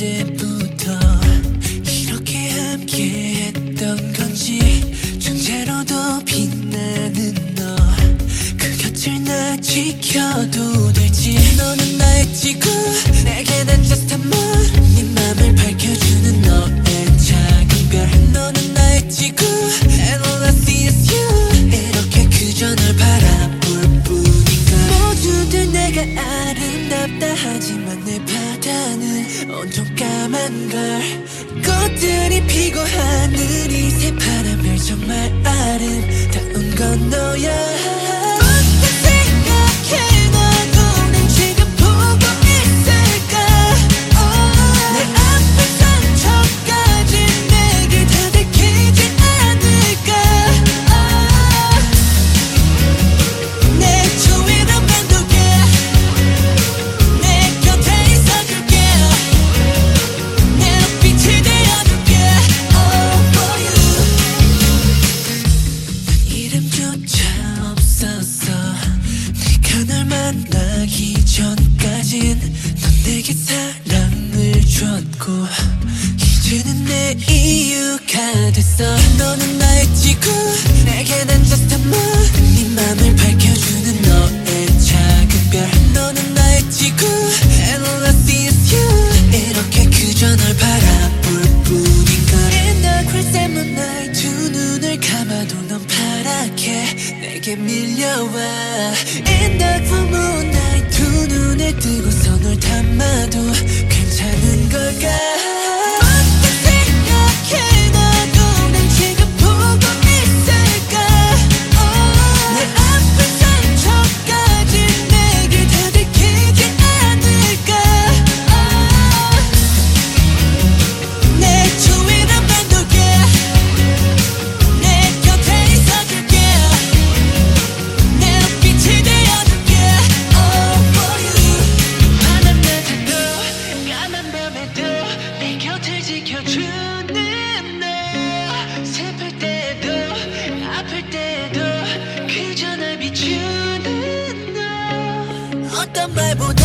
언제부터 이렇게 함께 했던 건지 존재로도 빛나는 너. 그 곁을 나 지켜도 될지. 너는 나의 지구 내게 난 just a moon. 네 맘을 밝혀주는 너의 작은 별. 너는 나의 지구 And all I see is you. 이렇게 그저 널 바라볼 뿐인가 모두들 내가 아름답다. 하지만 내 온통 까만 걸. 꽃들이 피고 하늘이 새파란 별 정말 아름다운 건 너야 널 만나기 전까진 넌 내게 사랑을 줬고 이제는 내 이유가 됐어. 너는 나의 지구 내게 난 just a moon. 네 맘을 밝혀주는 너의 작은 별. 너는 나의 지구 And all I see is you. 이렇게 그저 널바 내게 밀려와. In full moonlight 두 눈을 뜨고서 널 담아도 괜찮은 걸까 买不。